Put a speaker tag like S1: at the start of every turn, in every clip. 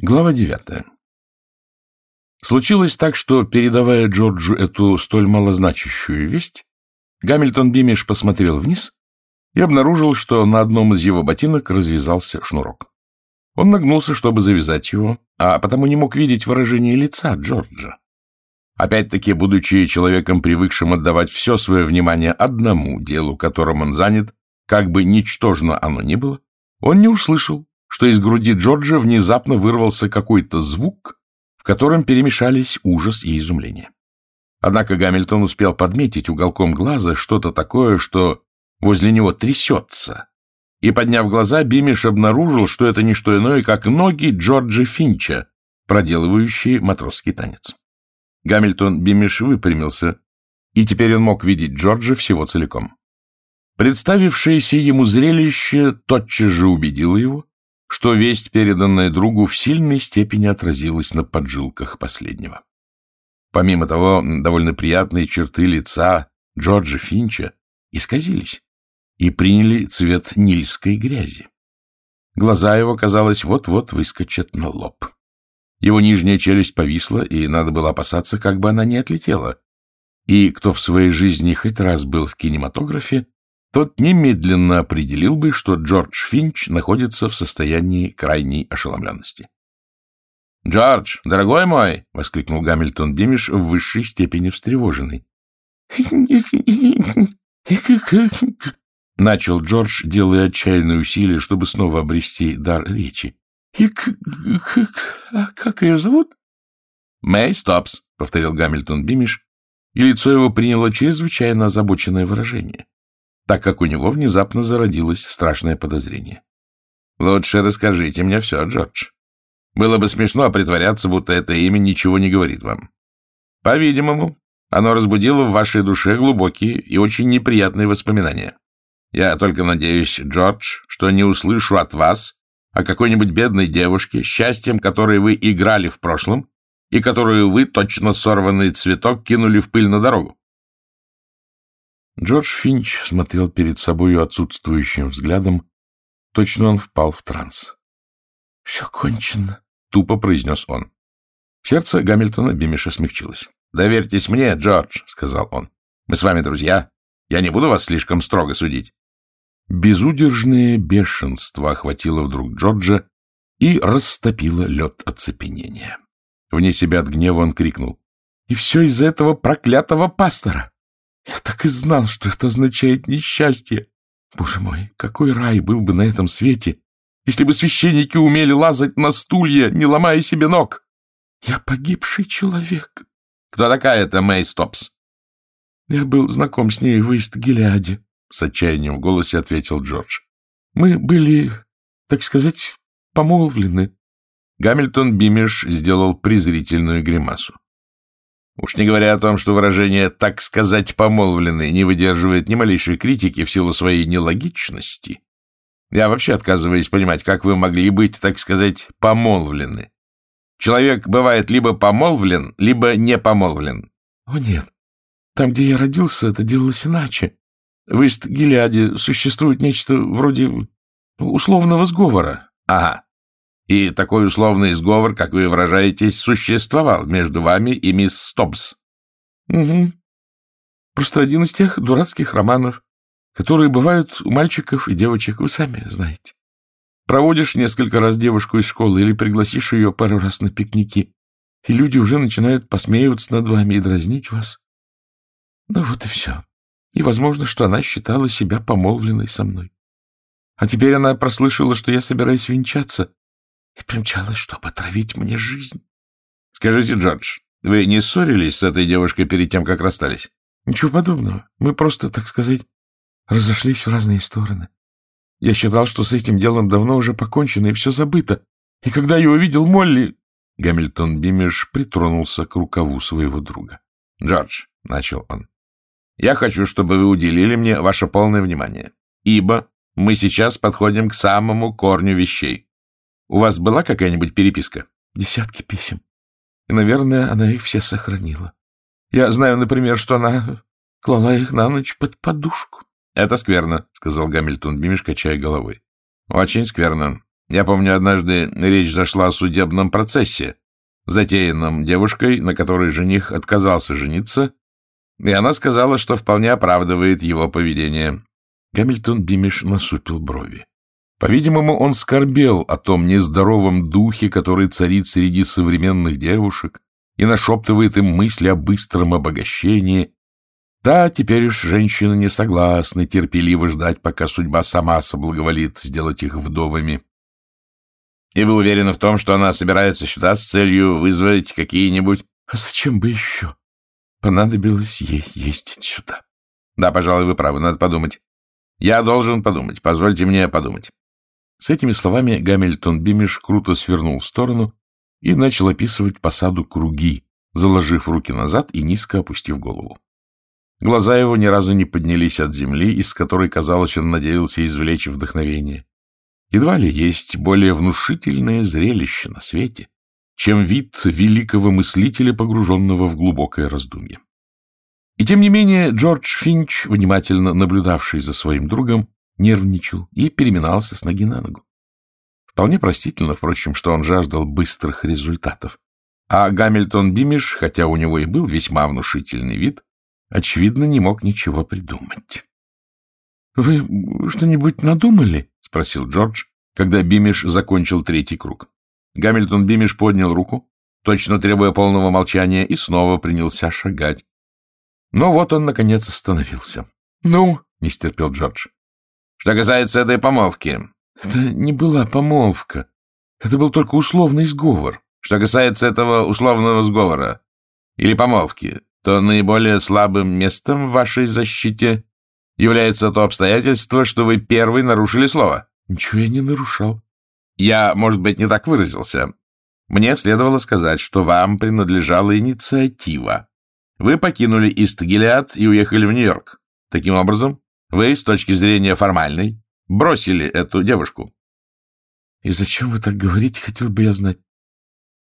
S1: Глава девятая. Случилось так, что, передавая Джорджу эту столь малозначащую весть, Гамильтон Бимиш посмотрел вниз и обнаружил, что на одном из его ботинок развязался шнурок. Он нагнулся, чтобы завязать его, а потому не мог видеть выражение лица Джорджа. Опять-таки, будучи человеком, привыкшим отдавать все свое внимание одному делу, которым он занят, как бы ничтожно оно ни было, он не услышал, что из груди Джорджа внезапно вырвался какой-то звук, в котором перемешались ужас и изумление. Однако Гамильтон успел подметить уголком глаза что-то такое, что возле него трясется. И, подняв глаза, Бимиш обнаружил, что это не что иное, как ноги Джорджа Финча, проделывающие матросский танец. Гамильтон Бимиш выпрямился, и теперь он мог видеть Джорджа всего целиком. Представившееся ему зрелище тотчас же убедило его, что весть, переданная другу, в сильной степени отразилась на поджилках последнего. Помимо того, довольно приятные черты лица Джорджа Финча исказились и приняли цвет нильской грязи. Глаза его, казалось, вот-вот выскочат на лоб. Его нижняя челюсть повисла, и надо было опасаться, как бы она не отлетела. И кто в своей жизни хоть раз был в кинематографе, тот немедленно определил бы, что Джордж Финч находится в состоянии крайней ошеломленности. «Джордж, дорогой мой!» — воскликнул Гамильтон Бимиш в высшей степени встревоженный. Начал Джордж, делая отчаянные усилия, чтобы снова обрести дар речи. «А как ее зовут?» «Мэй Стопс», — повторил Гамильтон Бимиш, и лицо его приняло чрезвычайно озабоченное выражение так как у него внезапно зародилось страшное подозрение. «Лучше расскажите мне все, Джордж. Было бы смешно притворяться, будто это имя ничего не говорит вам. По-видимому, оно разбудило в вашей душе глубокие и очень неприятные воспоминания. Я только надеюсь, Джордж, что не услышу от вас о какой-нибудь бедной девушке, счастьем которой вы играли в прошлом и которую вы, точно сорванный цветок, кинули в пыль на дорогу. Джордж Финч смотрел перед собою отсутствующим взглядом. Точно он впал в транс. — Все кончено, — тупо произнес он. Сердце Гамильтона Бимиша смягчилось. — Доверьтесь мне, Джордж, — сказал он. — Мы с вами друзья. Я не буду вас слишком строго судить. Безудержное бешенство охватило вдруг Джорджа и растопило лед оцепенения. Вне себя от гнева он крикнул. — И все из-за этого проклятого пастора! Я так и знал, что это означает несчастье. Боже мой, какой рай был бы на этом свете, если бы священники умели лазать на стулья, не ломая себе ног. Я погибший человек. Кто такая эта Мэй Стопс? Я был знаком с ней в Ист-Гелиаде, с отчаянием в голосе ответил Джордж. Мы были, так сказать, помолвлены. Гамильтон Бимиш сделал презрительную гримасу. Уж не говоря о том, что выражение «так сказать помолвлены» не выдерживает ни малейшей критики в силу своей нелогичности. Я вообще отказываюсь понимать, как вы могли быть, так сказать, помолвлены. Человек бывает либо помолвлен, либо не помолвлен. О, нет. Там, где я родился, это делалось иначе. В Ист-Гелиаде существует нечто вроде условного сговора. Ага. И такой условный сговор, как вы выражаетесь, существовал между вами и мисс Стобс. — Угу. Просто один из тех дурацких романов, которые бывают у мальчиков и девочек, вы сами знаете. Проводишь несколько раз девушку из школы или пригласишь ее пару раз на пикники, и люди уже начинают посмеиваться над вами и дразнить вас. Ну вот и все. И возможно, что она считала себя помолвленной со мной. А теперь она прослышала, что я собираюсь венчаться, и примчалась, чтобы отравить мне жизнь. — Скажите, Джордж, вы не ссорились с этой девушкой перед тем, как расстались? — Ничего подобного. Мы просто, так сказать, разошлись в разные стороны. Я считал, что с этим делом давно уже покончено и все забыто. И когда я увидел Молли... Гамильтон Бимиш притронулся к рукаву своего друга. — Джордж, — начал он, — я хочу, чтобы вы уделили мне ваше полное внимание, ибо мы сейчас подходим к самому корню вещей. У вас была какая-нибудь переписка? Десятки писем. И, наверное, она их все сохранила. Я знаю, например, что она клала их на ночь под подушку. — Это скверно, — сказал Гамильтон Бимиш, качая головой. — Очень скверно. Я помню, однажды речь зашла о судебном процессе, затеянном девушкой, на которой жених отказался жениться, и она сказала, что вполне оправдывает его поведение. Гамильтон Бимиш насупил брови. По-видимому, он скорбел о том нездоровом духе, который царит среди современных девушек и нашептывает им мысли о быстром обогащении. Да, теперь уж женщины не согласны терпеливо ждать, пока судьба сама соблаговолит сделать их вдовами. И вы уверены в том, что она собирается сюда с целью вызвать какие-нибудь...
S2: А зачем бы еще? Понадобилось ей ездить сюда.
S1: Да, пожалуй, вы правы, надо подумать. Я должен подумать, позвольте мне подумать. С этими словами Гамильтон Бимиш круто свернул в сторону и начал описывать по саду круги, заложив руки назад и низко опустив голову. Глаза его ни разу не поднялись от земли, из которой, казалось, он надеялся извлечь вдохновение. Едва ли есть более внушительное зрелище на свете, чем вид великого мыслителя, погруженного в глубокое раздумье. И тем не менее Джордж Финч, внимательно наблюдавший за своим другом, нервничал и переминался с ноги на ногу. Вполне простительно, впрочем, что он жаждал быстрых результатов. А Гамильтон Бимиш, хотя у него и был весьма внушительный вид, очевидно, не мог ничего придумать.
S2: — Вы что-нибудь надумали?
S1: — спросил Джордж, когда Бимиш закончил третий круг. Гамильтон Бимиш поднял руку, точно требуя полного молчания, и снова принялся шагать. Но вот он, наконец, остановился.
S2: — Ну?
S1: — не стерпел Джордж. — Что касается этой помолвки.
S2: — Это не была помолвка. Это был только условный сговор.
S1: Что касается этого условного сговора или помолвки, то наиболее слабым местом в вашей защите является то обстоятельство, что вы первый нарушили слово.
S2: Ничего я не нарушал.
S1: Я, может быть, не так выразился. Мне следовало сказать, что вам принадлежала инициатива. Вы покинули Ист-Гилеад и уехали в Нью-Йорк. Таким образом, вы, с точки зрения формальной, бросили эту девушку.
S2: И зачем вы так говорите, хотел бы я знать.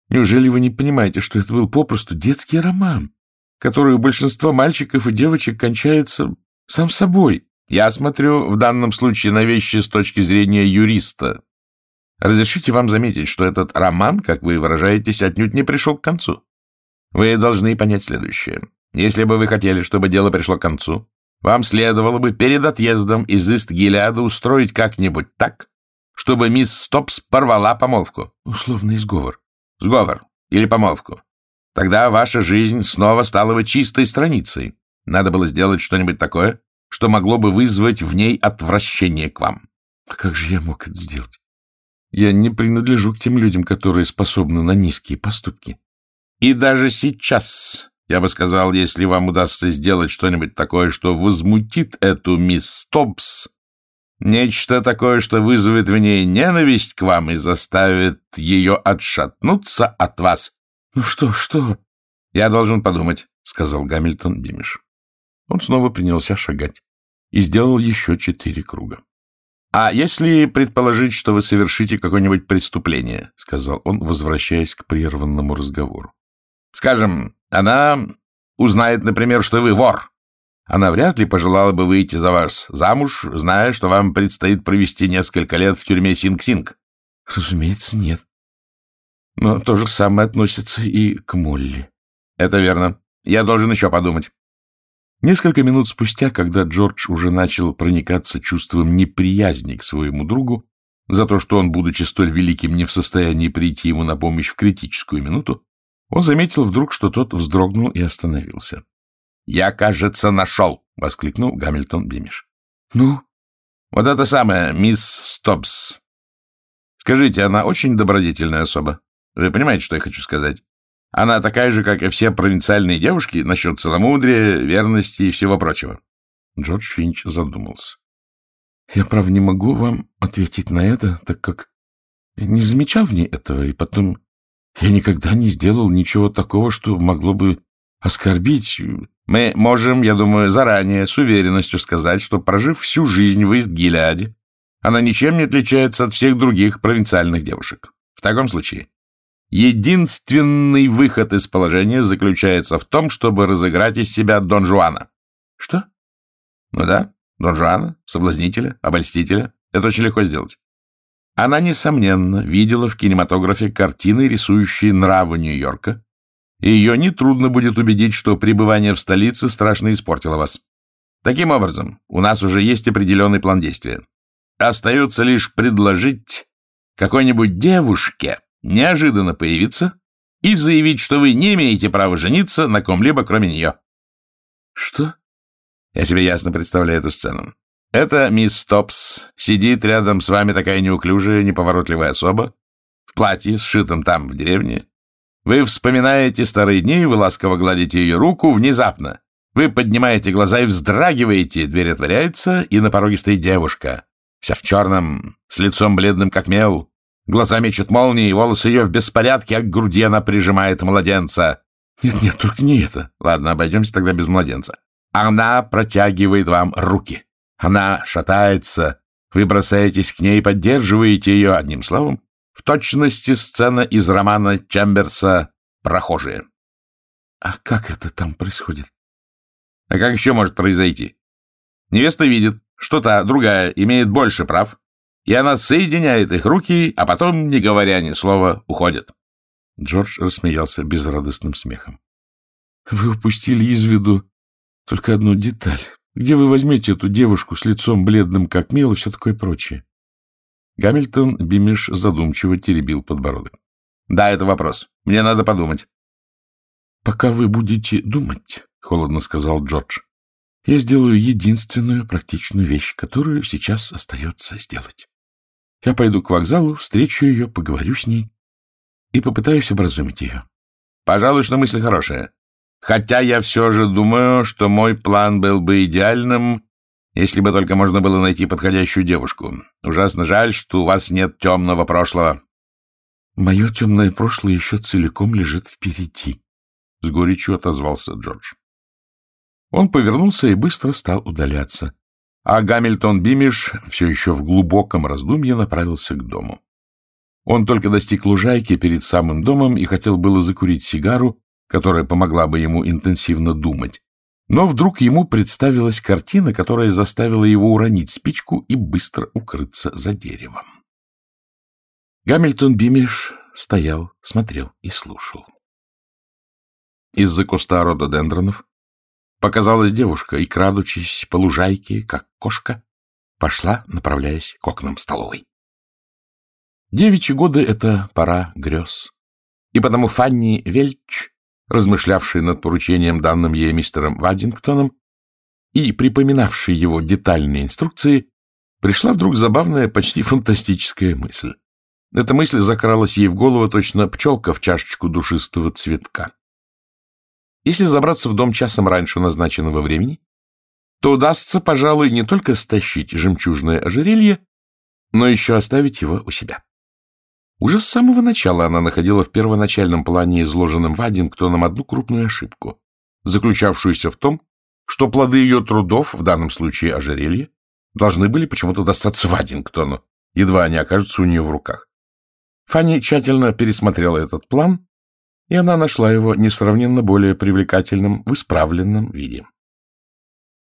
S2: Неужели вы не понимаете, что это был попросту детский роман, который у большинства мальчиков и девочек кончается сам собой.
S1: Я смотрю в данном случае на вещи с точки зрения юриста. Разрешите вам заметить, что этот роман, как вы выражаетесь, отнюдь не пришел к концу. Вы должны понять следующее. Если бы вы хотели, чтобы дело пришло к концу, вам следовало бы перед отъездом из Ист-Гилеада устроить как-нибудь так, чтобы мисс Стопс порвала помолвку.
S2: Условный сговор.
S1: Сговор или помолвку. Тогда ваша жизнь снова стала бы чистой страницей. Надо было сделать что-нибудь такое, что могло бы вызвать в ней отвращение к вам.
S2: А как же я мог это сделать? Я не принадлежу к тем людям, которые способны на низкие поступки.
S1: И даже сейчас, я бы сказал, если вам удастся сделать что-нибудь такое, что возмутит эту мисс Стопс, нечто такое, что вызовет в ней ненависть к вам и заставит ее отшатнуться от вас.
S2: — Ну что, что?
S1: — Я должен подумать, — сказал Гамильтон Бимиш. Он снова принялся шагать и сделал еще четыре круга. — А если предположить, что вы совершите какое-нибудь преступление, — сказал он, возвращаясь к прерванному разговору. — Скажем, она узнает, например, что вы вор. Она вряд ли пожелала бы выйти за вас замуж, зная, что вам предстоит провести несколько лет в тюрьме Синг-Синг.
S2: — Разумеется, нет. Но то же самое относится и к Молли.
S1: — Это верно. Я должен еще подумать. Несколько минут спустя, когда Джордж уже начал проникаться чувством неприязни к своему другу за то, что он, будучи столь великим, не в состоянии прийти ему на помощь в критическую минуту, он заметил вдруг, что тот вздрогнул и остановился. — Я, кажется, нашел! — воскликнул Гамильтон Бимиш.
S2: — Ну?
S1: — Вот это самая мисс Стопс. Скажите, она очень добродетельная особа? Вы понимаете, что я хочу сказать? Она такая же, как и все провинциальные девушки, насчет целомудрия, верности и всего прочего. Джордж Финч задумался.
S2: — Я, правда, не могу вам ответить на это, так как не замечал в ней этого, и потом я никогда не сделал ничего такого, что могло бы оскорбить.
S1: Мы можем, я думаю, заранее с уверенностью сказать, что, прожив всю жизнь в Ист-Гиляде, она ничем не отличается от всех других провинциальных девушек. В таком случае Единственный выход из положения заключается в том, чтобы разыграть из себя Дон Жуана.
S2: Что?
S1: Ну да, Дон Жуана, соблазнителя, обольстителя. Это очень легко сделать. Она, несомненно, видела в кинематографе картины, рисующие нравы Нью-Йорка, и ее нетрудно будет убедить, что пребывание в столице страшно испортило вас. Таким образом, у нас уже есть определенный план действия. Остается лишь предложить какой-нибудь девушке неожиданно появиться и заявить, что вы не имеете права жениться на ком-либо, кроме нее.
S2: Что?
S1: Я себе ясно представляю эту сцену. Это мисс Топс. Сидит рядом с вами такая неуклюжая, неповоротливая особа, в платье, сшитом там, в деревне. Вы вспоминаете старые дни, вы ласково гладите ее руку, внезапно. Вы поднимаете глаза и вздрагиваете, дверь отворяется, и на пороге стоит девушка. Вся в черном, с лицом бледным, как мел. Глаза мечут молнии, волосы ее в беспорядке, а к груди она прижимает младенца.
S2: Нет-нет, только не это.
S1: Ладно, обойдемся тогда без младенца. Она протягивает вам руки. Она шатается. Вы бросаетесь к ней, поддерживаете ее, одним словом. В точности сцена из романа Чемберса «Прохожие».
S2: А как это там происходит?
S1: А как еще может произойти? Невеста видит, что та, другая, имеет больше прав, и она соединяет их руки, а потом, не говоря ни слова, уходит.
S2: Джордж рассмеялся безрадостным смехом. — Вы упустили из виду только одну деталь. Где вы возьмете эту девушку с лицом бледным, как мел, и все такое прочее? Гамильтон Бимиш задумчиво теребил подбородок.
S1: — Да, это вопрос. Мне надо подумать.
S2: — Пока вы будете думать, — холодно сказал Джордж, — я сделаю единственную практичную вещь, которую сейчас остается сделать. Я пойду к вокзалу, встречу ее, поговорю с ней и попытаюсь образумить ее.
S1: — Пожалуй, что мысль хорошая. Хотя я все же думаю, что мой план был бы идеальным, если бы только можно было найти подходящую девушку. Ужасно жаль, что у вас нет темного прошлого.
S2: — Мое темное прошлое еще целиком лежит впереди, — с горечью отозвался Джордж. Он повернулся и быстро стал удаляться, а Гамильтон Бимиш все еще в глубоком раздумье направился к дому. Он только достиг лужайки перед самым домом и хотел было закурить сигару, которая помогла бы ему интенсивно думать. Но вдруг ему представилась картина, которая заставила его уронить спичку и быстро укрыться за деревом. Гамильтон Бимиш стоял, смотрел и слушал. Из-за куста рододендронов показалась девушка и, крадучись по лужайке, как кошка, пошла, направляясь к окнам столовой. Девичьи годы — это пора грез. И потому Фанни Вельч размышлявший над поручением, данным ей мистером Вадингтоном, и припоминавший его детальные инструкции, пришла вдруг забавная, почти фантастическая мысль. Эта мысль закралась ей в голову точно пчелка в чашечку душистого цветка. Если забраться в дом часом раньше назначенного времени, то удастся, пожалуй, не только стащить жемчужное ожерелье, но еще оставить его у себя. Уже с самого начала она находила в первоначальном плане, изложенном Вадингтоном, одну крупную ошибку, заключавшуюся в том, что плоды ее трудов, в данном случае ожерелье, должны были почему-то достаться Вадингтону, едва они окажутся у нее в руках. Фанни тщательно пересмотрела этот план, и она нашла его несравненно более привлекательным в исправленном виде.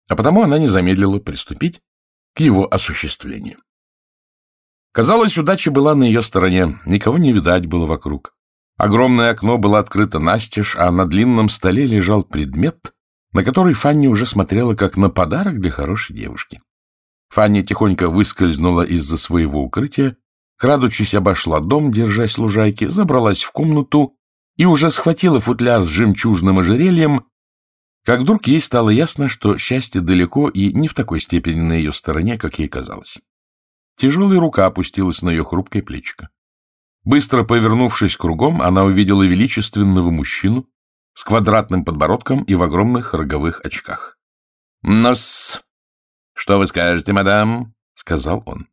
S2: А потому она не замедлила приступить к его осуществлению. Казалось, удача была на ее стороне, никого не видать было вокруг. Огромное окно было открыто настежь, а на длинном столе лежал предмет, на который Фанни уже смотрела как на подарок для хорошей девушки. Фанни тихонько выскользнула из-за своего укрытия, крадучись обошла дом, держась лужайки, забралась в комнату и уже схватила футляр с жемчужным ожерельем, как вдруг ей стало ясно, что счастье далеко и не в такой степени на ее стороне, как ей казалось. Тяжелая рука опустилась на ее хрупкое плечико. Быстро повернувшись кругом, она увидела величественного мужчину с квадратным подбородком и в огромных роговых очках. «Ну-с, что вы скажете, мадам?» — сказал он.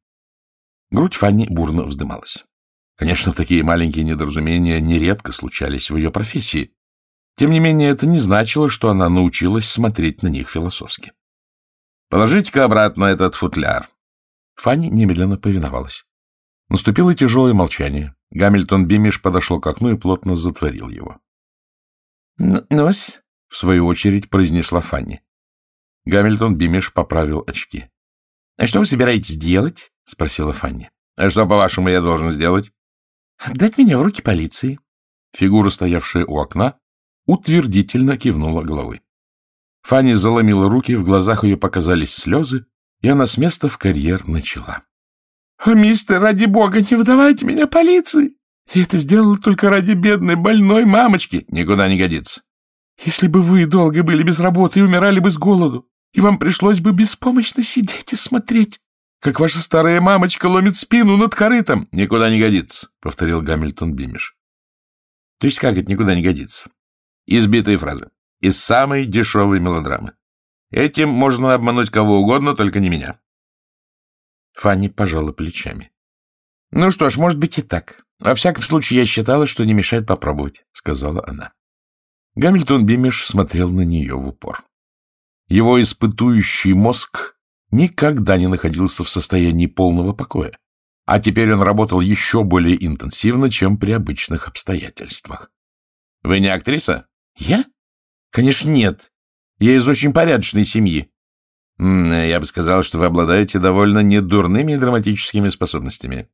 S2: Грудь Фанни бурно вздымалась. Конечно, такие маленькие недоразумения нередко случались в ее профессии. Тем не менее, это не значило, что она научилась смотреть на них философски. «Положите-ка обратно этот футляр», Фанни немедленно повиновалась. Наступило тяжелое молчание. Гамильтон Бимиш подошел к окну и плотно затворил его.
S1: «Ну-с», —
S2: в свою очередь произнесла Фанни. Гамильтон Бимиш поправил очки.
S1: — А что вы собираетесь делать? — спросила Фанни. А что, по-вашему, я должен сделать?
S2: Отдать меня в руки полиции. Фигура, стоявшая у окна, утвердительно кивнула головой. Фанни заломила руки, в глазах ее показались слезы, и она с места в карьер начала. — Мистер, ради бога, не выдавайте меня полиции! Я это сделала только ради бедной больной мамочки.
S1: Никуда не годится.
S2: Если бы вы долго были без работы и умирали бы с голоду, и вам пришлось бы беспомощно сидеть и смотреть, как ваша старая мамочка ломит спину над корытом.
S1: — Никуда не годится, — повторил Гамильтон Бимиш. — То есть как это никуда не годится? Избитые фразы. Из самой дешевой мелодрамы. Этим можно обмануть кого угодно, только не меня.
S2: Фанни пожала плечами. — Ну что ж, может быть и так. Во всяком случае, я считала, что не мешает попробовать, — сказала она. Гамильтон Бимиш смотрел на нее в упор. Его испытующий мозг никогда не находился в состоянии полного покоя, а теперь он работал еще более интенсивно, чем при обычных обстоятельствах.
S1: — Вы не актриса?
S2: — Я? — Конечно, нет. Я из очень порядочной семьи.
S1: — Я бы сказал, что вы обладаете довольно недурными драматическими способностями.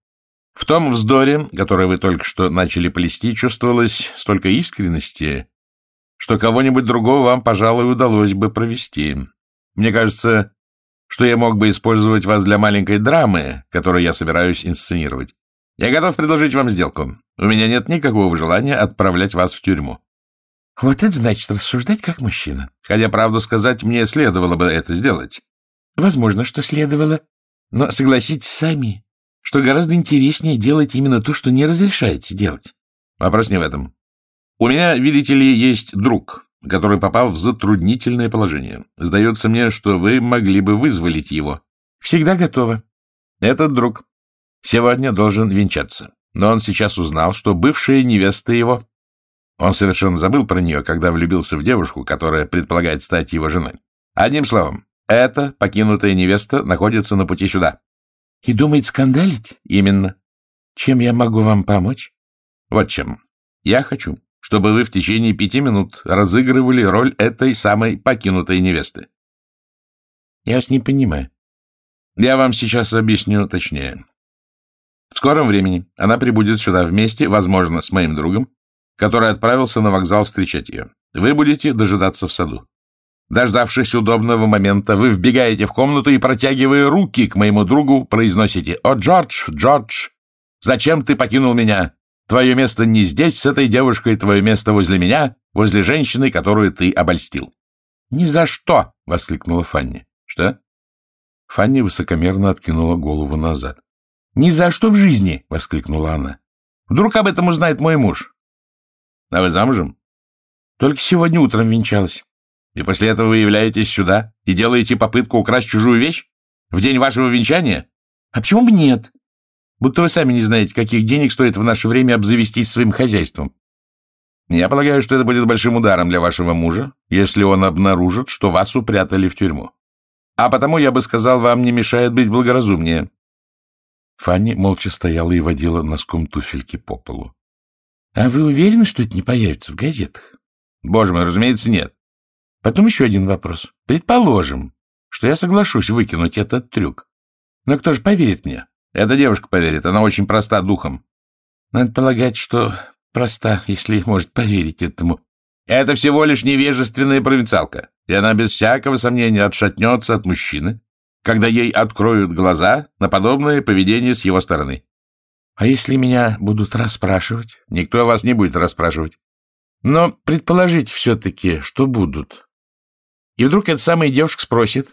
S1: В том вздоре, который вы только что начали плести, чувствовалось столько искренности, что кого-нибудь другого вам, пожалуй, удалось бы провести. Мне кажется, что я мог бы использовать вас для маленькой драмы, которую я собираюсь инсценировать. Я готов предложить вам сделку. У меня нет никакого желания отправлять вас в тюрьму.
S2: Вот это значит рассуждать как мужчина.
S1: Хотя, правду сказать, мне следовало бы это сделать.
S2: Возможно, что следовало. Но согласитесь сами, что гораздо интереснее делать именно то, что не разрешаете делать.
S1: Вопрос не в этом. У меня, видите ли, есть друг, который попал в затруднительное положение. Сдается мне, что вы могли бы вызволить его.
S2: Всегда готово.
S1: Этот друг сегодня должен венчаться. Но он сейчас узнал, что бывшая невеста его... Он совершенно забыл про нее, когда влюбился в девушку, которая предполагает стать его женой. Одним словом, эта покинутая невеста находится на пути сюда.
S2: И думает скандалить?
S1: Именно.
S2: Чем я могу вам помочь?
S1: Вот чем. Я хочу, чтобы вы в течение пяти минут разыгрывали роль этой самой покинутой невесты.
S2: Я вас не понимаю.
S1: Я вам сейчас объясню точнее. В скором времени она прибудет сюда вместе, возможно, с моим другом, который отправился на вокзал встречать ее. Вы будете дожидаться в саду. Дождавшись удобного момента, вы вбегаете в комнату и, протягивая руки к моему другу, произносите «О, Джордж, Джордж, зачем ты покинул меня? Твое место не здесь с этой девушкой, твое место возле меня, возле женщины, которую ты обольстил».
S2: «Ни за что!» — воскликнула Фанни.
S1: «Что?»
S2: Фанни высокомерно откинула голову назад. «Ни за что в жизни!» — воскликнула она. «Вдруг об этом узнает мой муж?»
S1: «А вы замужем?»
S2: «Только сегодня утром венчалась».
S1: И после этого вы являетесь сюда и делаете попытку украсть чужую вещь? В день вашего венчания?
S2: А почему бы нет? Будто вы сами не знаете, каких денег стоит в наше время обзавестись своим хозяйством.
S1: Я полагаю, что это будет большим ударом для вашего мужа, если он обнаружит, что вас упрятали в тюрьму. А потому, я бы сказал, вам не мешает быть благоразумнее.
S2: Фанни молча стояла и водила носком туфельки по полу. — А вы уверены, что это не появится в газетах?
S1: — Боже мой, разумеется, нет.
S2: Потом еще один вопрос. Предположим, что я соглашусь выкинуть этот трюк. Но кто же поверит мне?
S1: Эта девушка поверит, она очень проста духом.
S2: Надо полагать, что проста, если может поверить этому.
S1: Это всего лишь невежественная провинциалка, и она без всякого сомнения отшатнется от мужчины, когда ей откроют глаза на подобное поведение с его стороны.
S2: А если меня будут расспрашивать?
S1: Никто вас не будет расспрашивать.
S2: Но предположить все-таки, что будут. И вдруг эта самая девушка спросит,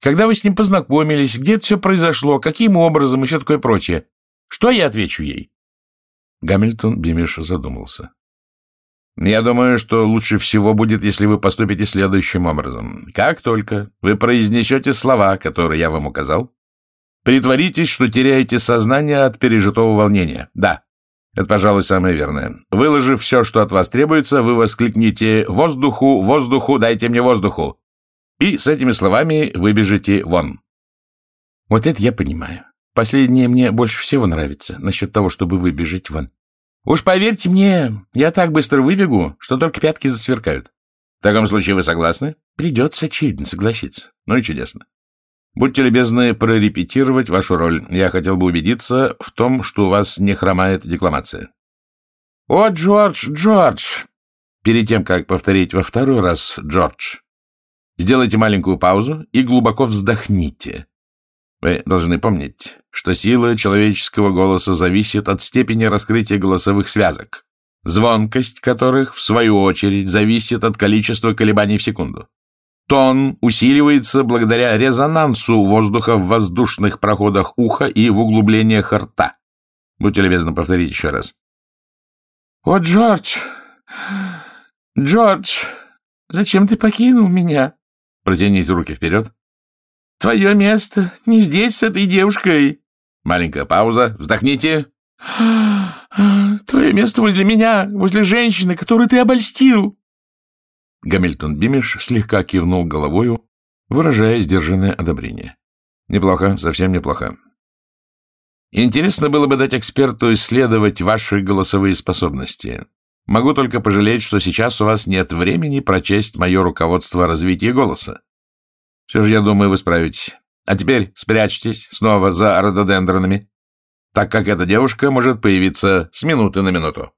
S2: когда вы с ним познакомились, где это все произошло, каким образом и все такое прочее. Что я отвечу ей?
S1: Гамильтон Бимиш задумался. Я думаю, что лучше всего будет, если вы поступите следующим образом. Как только вы произнесете слова, которые я вам указал, притворитесь, что теряете сознание от пережитого волнения. Да, это, пожалуй, самое верное. Выложив все, что от вас требуется, вы воскликните «Воздуху! Воздуху! Дайте мне воздуху!» И с этими словами выбежите вон.
S2: Вот это я понимаю. Последнее мне больше всего нравится, насчет того, чтобы выбежать вон. Уж поверьте мне, я так быстро выбегу, что только пятки засверкают.
S1: В таком случае вы согласны?
S2: Придется, очевидно, согласиться.
S1: Ну и чудесно. Будьте любезны прорепетировать вашу роль. Я хотел бы убедиться в том, что у вас не хромает декламация. О, Джордж, Джордж! Перед тем, как повторить во второй раз Джордж, сделайте маленькую паузу и глубоко вздохните. Вы должны помнить, что сила человеческого голоса зависит от степени раскрытия голосовых связок, звонкость которых, в свою очередь, зависит от количества колебаний в секунду. Тон усиливается благодаря резонансу воздуха в воздушных проходах уха и в углублениях рта. Будьте любезны повторить еще раз. «О, Джордж! Джордж! Зачем ты покинул меня?» Протяните руки вперед. «Твое место не здесь с этой девушкой!» Маленькая пауза. Вздохните. «Твое место возле меня, возле женщины, которую ты обольстил!» Гамильтон Бимиш слегка кивнул головою, выражая сдержанное одобрение. Неплохо, совсем неплохо. Интересно было бы дать эксперту исследовать ваши голосовые способности. Могу только пожалеть, что сейчас у вас нет времени прочесть мое руководство развития голоса. Все же, я думаю, вы справитесь. А теперь спрячьтесь снова за рододендронами, так как эта девушка может появиться с минуты на минуту.